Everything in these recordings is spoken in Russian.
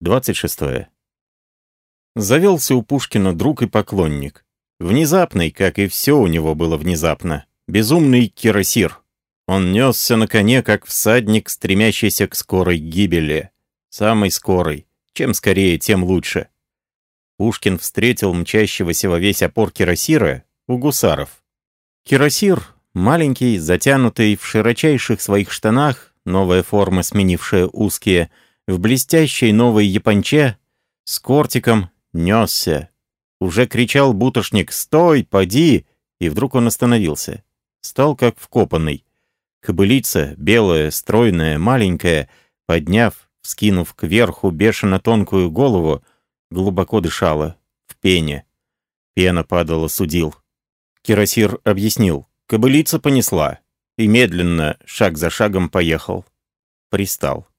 26. Завелся у Пушкина друг и поклонник. Внезапный, как и все у него было внезапно. Безумный кирасир. Он несся на коне, как всадник, стремящийся к скорой гибели. Самой скорой. Чем скорее, тем лучше. Пушкин встретил мчащегося во весь опор кирасира у гусаров. Кирасир, маленький, затянутый в широчайших своих штанах, новая форма, сменившая узкие, в блестящей новой японче, с кортиком, несся. Уже кричал бутошник «Стой, поди!» И вдруг он остановился. Стал как вкопанный. Кобылица, белая, стройная, маленькая, подняв, вскинув кверху бешено тонкую голову, глубоко дышала, в пене. Пена падала судил. Кирасир объяснил. Кобылица понесла. И медленно, шаг за шагом, поехал. Пристал.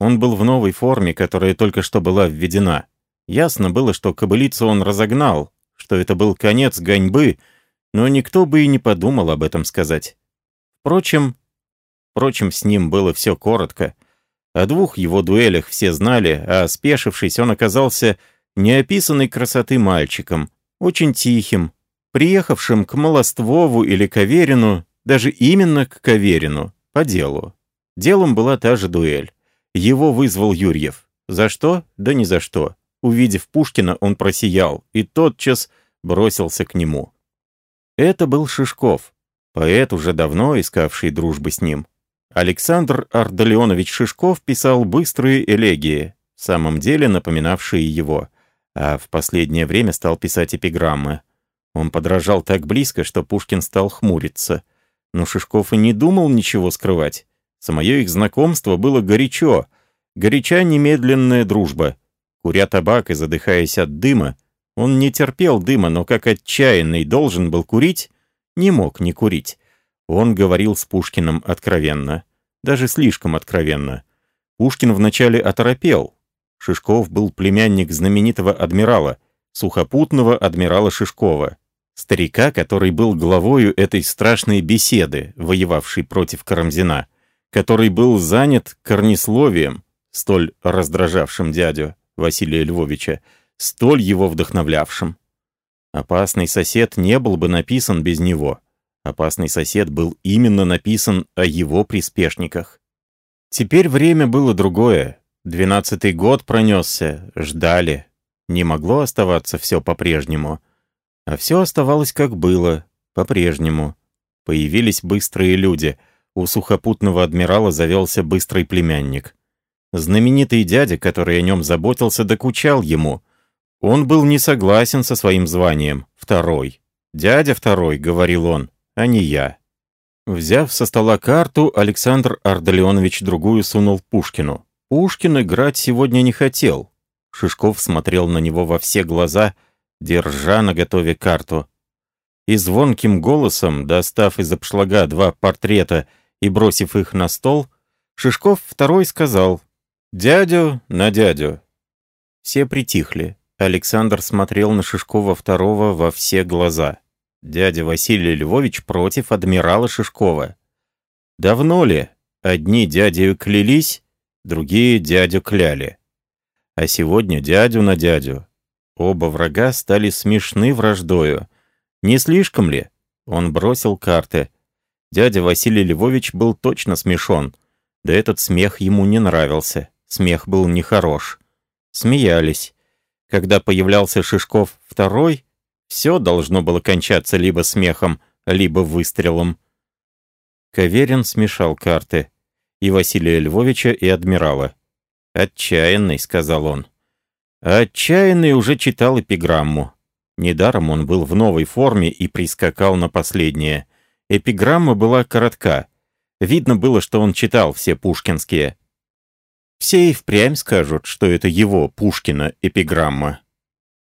Он был в новой форме, которая только что была введена. Ясно было, что кобылицу он разогнал, что это был конец гоньбы, но никто бы и не подумал об этом сказать. Впрочем, впрочем, с ним было все коротко. О двух его дуэлях все знали, а спешившись, он оказался неописанной красоты мальчиком, очень тихим, приехавшим к Малоствову или Каверину, даже именно к Каверину, по делу. Делом была та же дуэль. Его вызвал Юрьев. За что? Да ни за что. Увидев Пушкина, он просиял и тотчас бросился к нему. Это был Шишков, поэт, уже давно искавший дружбы с ним. Александр Ардалионович Шишков писал быстрые элегии, в самом деле напоминавшие его, а в последнее время стал писать эпиграммы. Он подражал так близко, что Пушкин стал хмуриться. Но Шишков и не думал ничего скрывать. Самое их знакомство было горячо. Горяча немедленная дружба. Куря табак и задыхаясь от дыма, он не терпел дыма, но как отчаянный должен был курить, не мог не курить. Он говорил с Пушкиным откровенно. Даже слишком откровенно. Пушкин вначале оторопел. Шишков был племянник знаменитого адмирала, сухопутного адмирала Шишкова. Старика, который был главою этой страшной беседы, воевавшей против Карамзина который был занят корнесловием, столь раздражавшим дядю Василия Львовича, столь его вдохновлявшим. «Опасный сосед» не был бы написан без него. «Опасный сосед» был именно написан о его приспешниках. Теперь время было другое. Двенадцатый год пронесся, ждали. Не могло оставаться все по-прежнему. А все оставалось как было, по-прежнему. Появились быстрые люди — у сухопутного адмирала завелся быстрый племянник. Знаменитый дядя, который о нем заботился, докучал ему. Он был не согласен со своим званием. Второй. «Дядя второй», — говорил он, — «а не я». Взяв со стола карту, Александр Ардалионович другую сунул Пушкину. Пушкин играть сегодня не хотел. Шишков смотрел на него во все глаза, держа на готове карту. И звонким голосом, достав из обшлага два портрета — и, бросив их на стол, Шишков второй сказал «Дядю на дядю». Все притихли. Александр смотрел на Шишкова второго во все глаза. Дядя Василий Львович против адмирала Шишкова. Давно ли? Одни дядю клялись, другие дядю кляли. А сегодня дядю на дядю. Оба врага стали смешны враждою. Не слишком ли? Он бросил карты. Дядя Василий Львович был точно смешон. Да этот смех ему не нравился. Смех был нехорош. Смеялись. Когда появлялся Шишков второй, все должно было кончаться либо смехом, либо выстрелом. Каверин смешал карты. И Василия Львовича, и адмирала. «Отчаянный», — сказал он. Отчаянный уже читал эпиграмму. Недаром он был в новой форме и прискакал на последнее — Эпиграмма была коротка. Видно было, что он читал все пушкинские. Все и впрямь скажут, что это его, Пушкина, эпиграмма.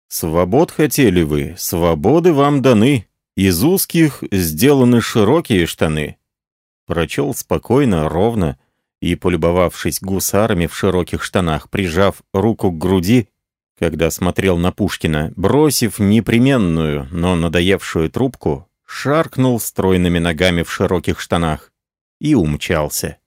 «Свобод хотели вы, свободы вам даны, из узких сделаны широкие штаны». Прочел спокойно, ровно, и, полюбовавшись гусарами в широких штанах, прижав руку к груди, когда смотрел на Пушкина, бросив непременную, но надоевшую трубку, шаркнул стройными ногами в широких штанах и умчался.